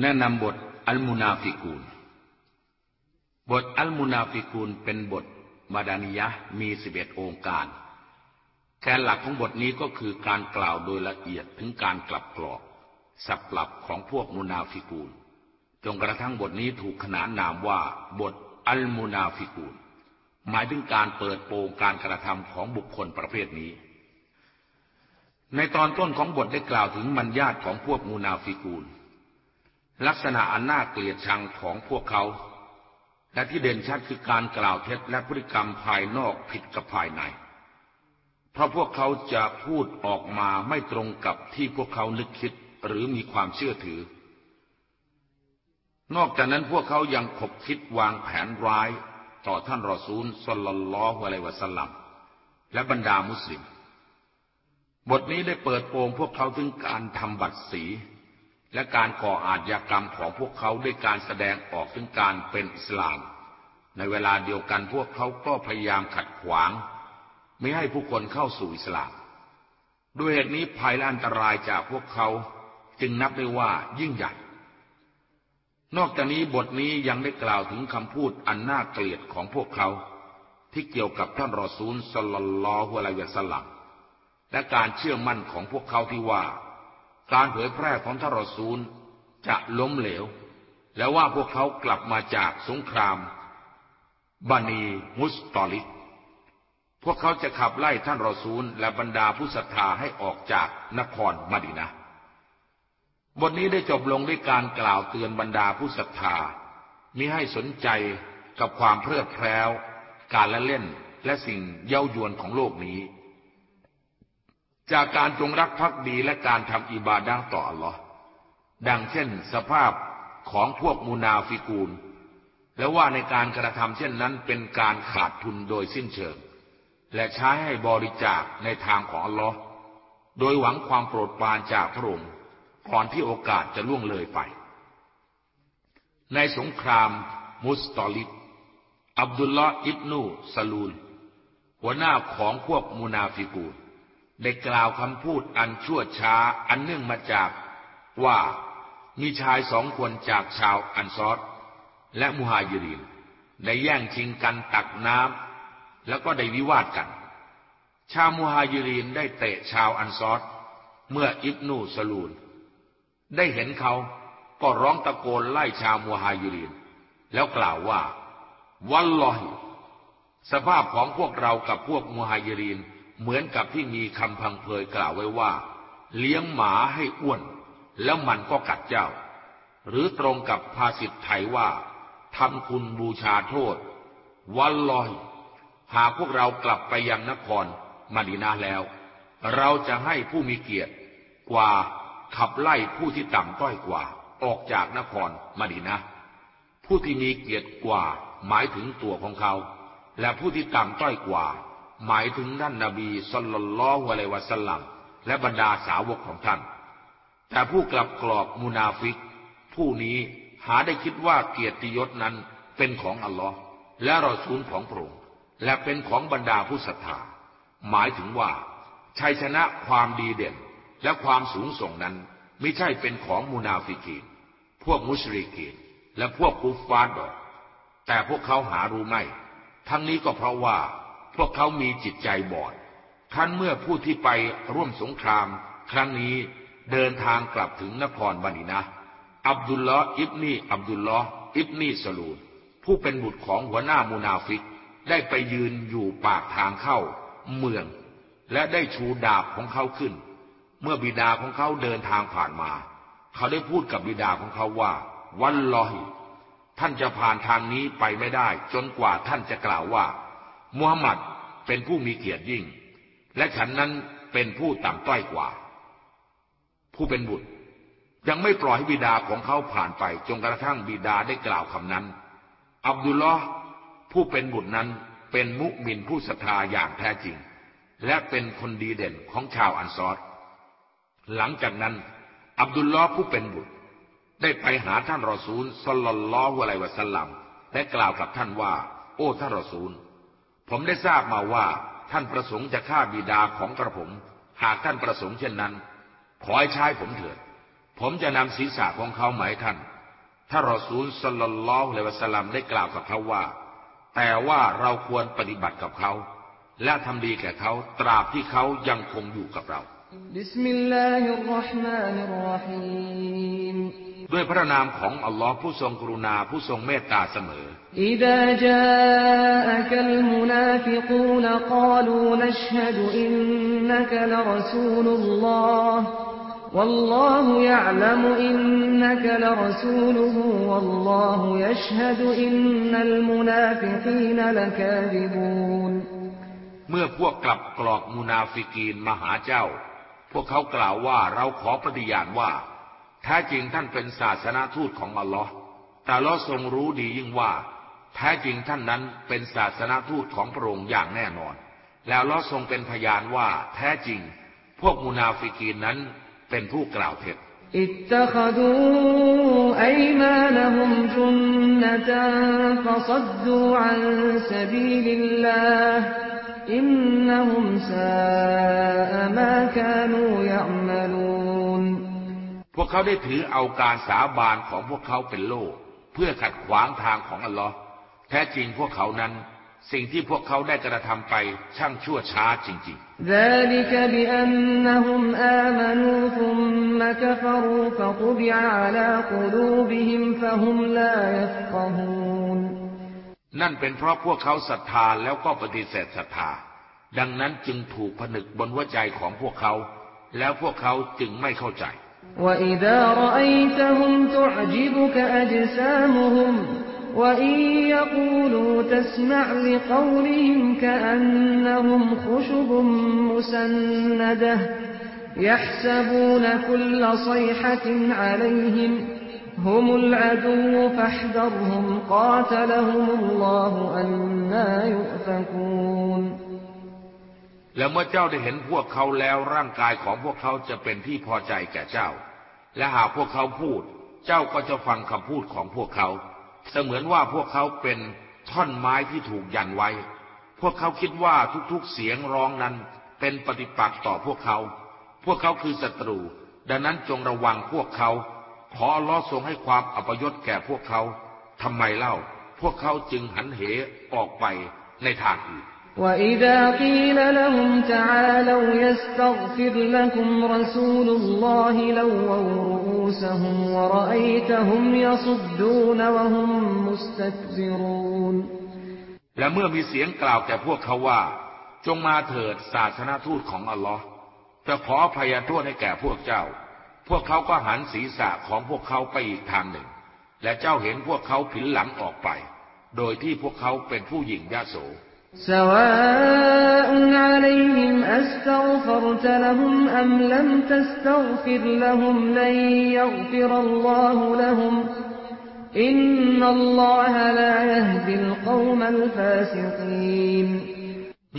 แนะนำบทอัลมุนาฟิกูน บทอัลมุนาฟิกูนเป็นบทมาดานิยะมีสิบเอ็ดโองการ แกนหลักของบทนี้ก็คือการกล่าวโดยละเอียดถึงการกลับกรอก สับปลับของพวกมุนาฟิกูน จนกระทั่งบทนี้ถูกขนานนามว่า บทอัลมุนาฟิกูน หมายถึงการเปิดโปงการกระทำของบุคคลประเภทนี้ ในตอนต้นของบทได้กล่าวถึงมันญาติของพวกมุนาฟิกูล ลักษณะอันน่าเกลียดชังของพวกเขา และที่เด่นชัดคือการกล่าวเท็จและพฤติกรรมภายนอกผิดกับภายใน เพราะพวกเขาจะพูดออกมาไม่ตรงกับที่พวกเขานึกคิดหรือมีความเชื่อถือ นอกจากนั้นพวกเขายังขบคิดวางแผนร้ายต่อท่านรอซูลสลลัลลอฮุอะลัยวะสัลลัมและบรรดามุสลิม บทนี้ได้เปิดโปงพวกเขาถึงการทำบัตรสี และการก่ออาชญากรรมของพวกเขาด้วยการแสดงออกถึงการเป็นอิสลาม ในเวลาเดียวกันพวกเขาก็พยายามขัดขวาง ไม่ให้ผู้คนเข้าสู่อิสลาม ด้วยเหตุนี้ภัยและอันตรายจากพวกเขาจึงนับได้ว่ายิ่งใหญ่ นอกจากนี้บทนี้ยังได้กล่าวถึงคำพูดอันน่าเกลียดของพวกเขา ที่เกี่ยวกับท่านรอซูลสลลัลอฮุอะลัยฮิสัลลัมและการเชื่อมั่นของพวกเขาที่ว่า การเผยแพร่ของทรอซูลจะล้มเหลว และว่าพวกเขากลับมาจากสงครามบานีมุสตอลิก พวกเขาจะขับไล่ท่านรอซูล และบรรดาผู้ศรัทธาให้ออกจากนครมดินะบทนี้ได้จบลงด้วยการกล่าวเตือนบรรดาผู้ศรัทธามิให้สนใจกับความเพลิดเพลินการละเล่นและสิ่งเย้ายวนของโลกนี้ จากการจงรักภักดีและการทำอิบาดะต่ออัลลอฮ์ดังเช่นสภาพของพวกมุนาฟิกูน และว่าในการกระทำเช่นนั้นเป็นการขาดทุนโดยสิ้นเชิง และใช้ให้บริจาคในทางของอัลลอฮ์โดยหวังความโปรดปรานจากพระองค์ก่อนที่โอกาสจะล่วงเลยไป ในสงครามมุสตอลิดอับดุลลอฮ์อิบนูซาลูล หัวหน้าของพวกมูนาฟิกูล ได้กล่าวคำพูดอันชั่วช้าอันเนื่องมาจากว่ามีชายสองคนจากชาวอันซอดและมุฮายิรินได้แย่งชิงกันตักน้ำแล้วก็ได้วิวาทกัน ชาวมุฮายิรินได้เตะชาวอันซอดเมื่ออิบนูสลูน ได้เห็นเขาก็ร้องตะโกนไล่ชาวมุฮายิริน แล้วกล่าวว่า วัลลอฮิสภาพของพวกเรากับพวกมุฮายิริน เหมือนกับที่มีคำพังเพยกล่าวไว้ว่า เลี้ยงหมาให้อ้วน แล้วมันก็กัดเจ้า หรือตรงกับภาษิตไทยว่าทำคุณบูชาโทษ วันลอย หากพวกเรากลับไปยังนครมาดีนาแล้ว เราจะให้ผู้มีเกียรติกว่าขับไล่ผู้ที่ต่ำต้อยกว่า ออกจากนครมาดีนาผู้ที่มีเกียรติกว่าหมายถึงตัวของเขา และผู้ที่ต่ำต้อยกว่า หมายถึงท่านนาบีสุลลัลลอฮุอะลัยวะสัลลัมและบรรดาสาวกของท่าน แต่ผู้กลับกรอกมุนาฟิก ผู้นี้หาได้คิดว่าเกียรติยศนั้นเป็นของอัลลอฮ์และรอซูลของพระองค์และเป็นของบรรดาผู้ศรัทธา หมายถึงว่า ชัยชนะความดีเด่น และความสูงส่งนั้นไม่ใช่เป็นของมุนาฟิกีน พวกมุชริกีน และพวกกุฟฟาดอกแต่พวกเขาหารู้ไม่ ทั้งนี้ก็เพราะว่า พวกเขามีจิตใจบอด ครั้นเมื่อผู้ที่ไปร่วมสงคราม ครั้งนี้เดินทางกลับถึงนครบานินะ อับดุลลอฮ์อิบนีอับดุลลอฮ์อิบนีสลูนผู้เป็นบุตรของหัวหน้ามูนาฟิก ได้ไปยืนอยู่ปากทางเข้า เมือง และได้ชูดาบของเขาขึ้น เมื่อบิดาของเขาเดินทางผ่านมา เขาได้พูดกับบิดาของเขาว่า วันลอฮิท่านจะผ่านทางนี้ไปไม่ได้ จนกว่าท่านจะกล่าวว่า มุฮัมหมัดเป็นผู้มีเกียรติยิ่ง และฉันนั้นเป็นผู้ต่ำต้อยกว่า ผู้เป็นบุตร ยังไม่ปล่อยให้บิดาของเขาผ่านไปจนกระทั่งบิดาได้กล่าวคำนั้น อับดุลลอฮ์ผู้เป็นบุตรนั้นเป็นมุมินผู้ศรัทธาอย่างแท้จริง และเป็นคนดีเด่นของชาวอันซอรหลังจากนั้น อับดุลลอฮ์ผู้เป็นบุตร ได้ไปหาท่านรอซูลสลลัลลอฮุอะลัยวะสัลลัมและกล่าวกับท่านว่า โอ้ท่านรอซูล ผมได้ทราบมาว่าท่านประสงค์จะฆ่าบิดาของกระผม หากท่านประสงค์เช่นนั้น ขอให้ใช้ผมเถิด ผมจะนำศีรษะของเขาหมายท่าน ถ้ารอซูลสลลัลลอฮุอะลัยวะสัลลัมได้กล่าวกับเขาว่า แต่ว่าเราควรปฏิบัติกับเขา และทำดีแก่เขาตราบที่เขายังคงอยู่กับเรา บิสมิลลาฮิรเราะห์มานิรเราะฮีมด้วยพระนามของอัลลอฮ์ผู้ทรงกรุณาผู้ทรงเมตตาเสมอ إذا جاءك المنافقون قالوا نشهد إنك لرسول الله والله يعلم إنك لرسوله والله يشهد إن المنافقين لكاذبون เมื่อพวกกลับกรอกมุนาฟิกีนมาหาเจ้า พวกเขากล่าวว่าเราขอปฏิญาณว่าแท้จริงท่านเป็นศาสนทูตของอัลลอฮ์และอัลลอฮ์ทรงรู้ดียิ่งว่า แท้จริงท่านนั้นเป็นศาสนทูตของพระองค์อย่างแน่นอน และอัลลอฮ์ทรงเป็นพยานว่าแท้จริง พวกมุนาฟิกีนนั้นเป็นผู้กล่าวเท็จاتخذوا أيمانهم جنة فصدوا عن سبيل اللهห์ อินนหุมซามาคานูยะมลูนพวกเขาได้ถือเอาการสาบานของพวกเขาเป็นโล่เพื่อขัดขวางทางของอัลลอฮ์แท้จริงพวกเขานั้นสิ่งที่พวกเขาได้กระทำไปช่างชั่วช้าจริงๆ นั่นเป็นเพราะพวกเขาศรัทธาแล้วก็ปฏิเสธศรัทธา ดังนั้นจึงถูกผนึกบนหัวใจของพวกเขา แล้วพวกเขาจึงไม่เข้าใจ وإذا رأيتهم تعجبك أجسامهم وإن يقولوا تسمع لقولهم كأنهم خشب مسندة يحسبون كل صيحة عليهم هم العدو فاحذرهم قاتلهم الله أنا يؤفكون แล้วเมื่อเจ้าได้เห็นพวกเขาแล้วร่างกายของพวกเขาจะเป็นที่พอใจแก่เจ้า และหากพวกเขาพูด เจ้าก็จะฟังคำพูดของพวกเขา เสมือนว่าพวกเขาเป็นท่อนไม้ที่ถูกยันไว้ พวกเขาคิดว่าทุกๆเสียงร้องนั้นเป็นปฏิปักษ์ต่อพวกเขา พวกเขาคือศัตรู ดังนั้นจงระวังพวกเขา ขอล้อทรงให้ความอัปยศแก่พวกเขาทำไมเล่า พวกเขาจึงหันเหออกไปในทางอื่น وإذا قيل لهم تعالوا يستغفر لكم رسول الله لووا رؤوسهم ورأيتهم يصدون وهم مستكبرون และเมื่อมีเสียงกล่าวแก่พวกเขาว่า จงมาเถิดศาสนาทูตของอัลลอฮ์จะขอพยโทษให้แก่พวกเจ้า พวกเขาก็หันศีรษะของพวกเขาไปอีกทางหนึ่ง และเจ้าเห็นพวกเขาผินหลังออกไป โดยที่พวกเขาเป็นผู้หญิงยาโส سواء عليهم أستغفرت لهم أم لم تستغفر لهم لن يغفر الله لهم إن الله لا يهدي القوم الفاسقين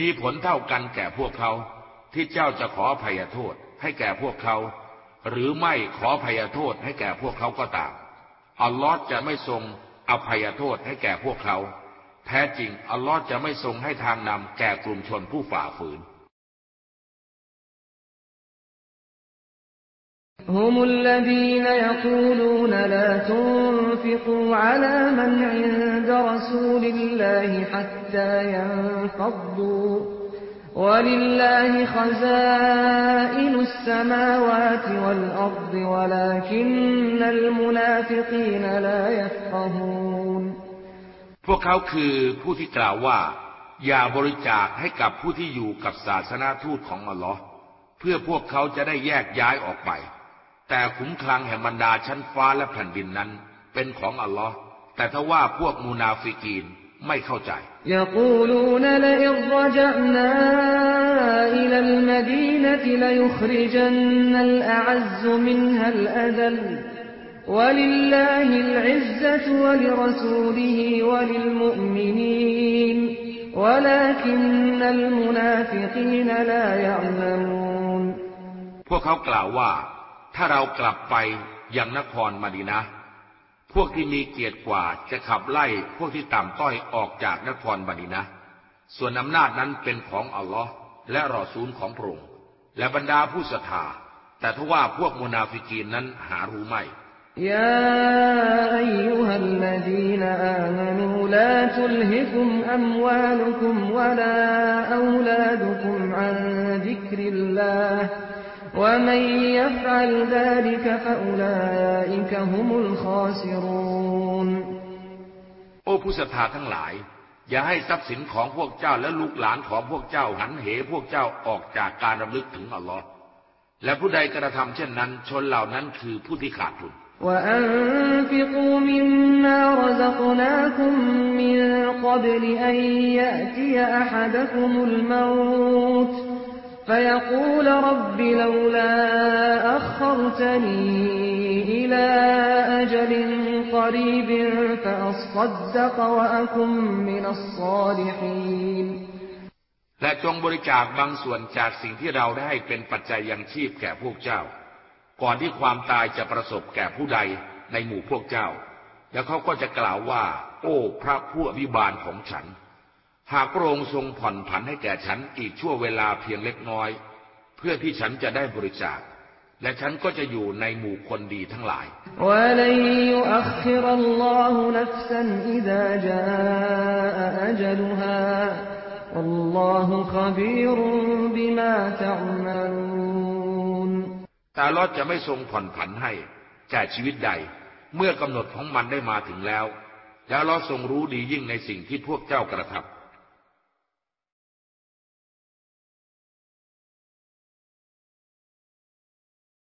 มีผลเท่ากันแก่พวกเขา ที่เจ้าจะขออภัยโทษให้แก่พวกเขา หรือไม่ขออภัยโทษให้แก่พวกเขาก็ตามอัลลอฮ์จะไม่ทรงอภัยโทษให้แก่พวกเขาแท้จริงอัลลอฮ์จะไม่ทรงให้ทางนำแก่กลุ่มชนผู้ฝ่าฝืน هم الذين يقولون لا تنفقوا على من عند رسول الله حتى ينفضوا ولله خزائن السماوات والأرض ولكن المنافقين لا يفقهون พวกเขาคือผู้ที่กล่าวว่า อย่าบริจาคให้กับผู้ที่อยู่กับศาสนาทูตของอัลลอฮ์เพื่อพวกเขาจะได้แยกย้ายออกไป แต่ขุมคลังแห่งบรรดาชั้นฟ้าและแผ่นดินนั้น เป็นของอัลลอฮ์แต่ถ้าว่าพวกมูนาฟิกีน ไม่เข้าใจย ولله العزة ولرسوله وللمؤمنين ولكن المنافقين لا يعلمون พวกเขากล่าวว่า ถ้าเรากลับไปยังนครมาดีนะ พวกที่มีเกียรติกว่าจะขับไล่พวกที่ต่ำต้อยออกจากนครมาดีนะ ส่วนอำนาจนั้นเป็นของอัลลอฮ์และรอซูลของพระองค์และบรรดาผู้ศรัทธา แต่ทว่าพวกมุนาฟิกีนนั้นหารู้ไม่ يا أيها الذين آمنوا لا تلهكم أموالكم ولا أولادكم عن ذكر الله ومن يفعل ذلك فأولئك هم الخاسرون โอ้ผู้ศรัทธาทั้งหลาย อย่าให้ทรัพย์สินของพวกเจ้าและลูกหลานของพวกเจ้าหันเหพวกเจ้าออกจากการรำลึกถึงอัลลอฮ์และผู้ใดกระทำเช่นนั้น ชนเหล่านั้นคือผู้ที่ขาดทุน وأنفقوا مما رزقناكم من قبل أن يأتي أحدكم الموت فيقول رب لولا أخرتني إلى أجل قريب فأصدق وأكن من الصالحين และจงบริจาคบางส่วนจากสิ่งที่เราได้ให้เป็นปัจจัยยังชีพแก่พวกเจ้า ก่อนที่ความตายจะประสบแก่ผู้ใดในหมู่พวกเจ้า แล้วเขาก็จะกล่าวว่า โอ้พระผู้อภิบาลของฉัน หากพระองค์ทรงผ่อนผันให้แก่ฉันอีกชั่วเวลาเพียงเล็กน้อย เพื่อที่ฉันจะได้บริจาค และฉันก็จะอยู่ในหมู่คนดีทั้งหลายตาลอดจะไม่ทรงผ่อนผันให้แก่ชีวิตใด เมื่อกำหนดของมันได้มาถึงแล้ว แล้วลอดทรงรู้ดียิ่งในสิ่งที่พวกเจ้ากระทำ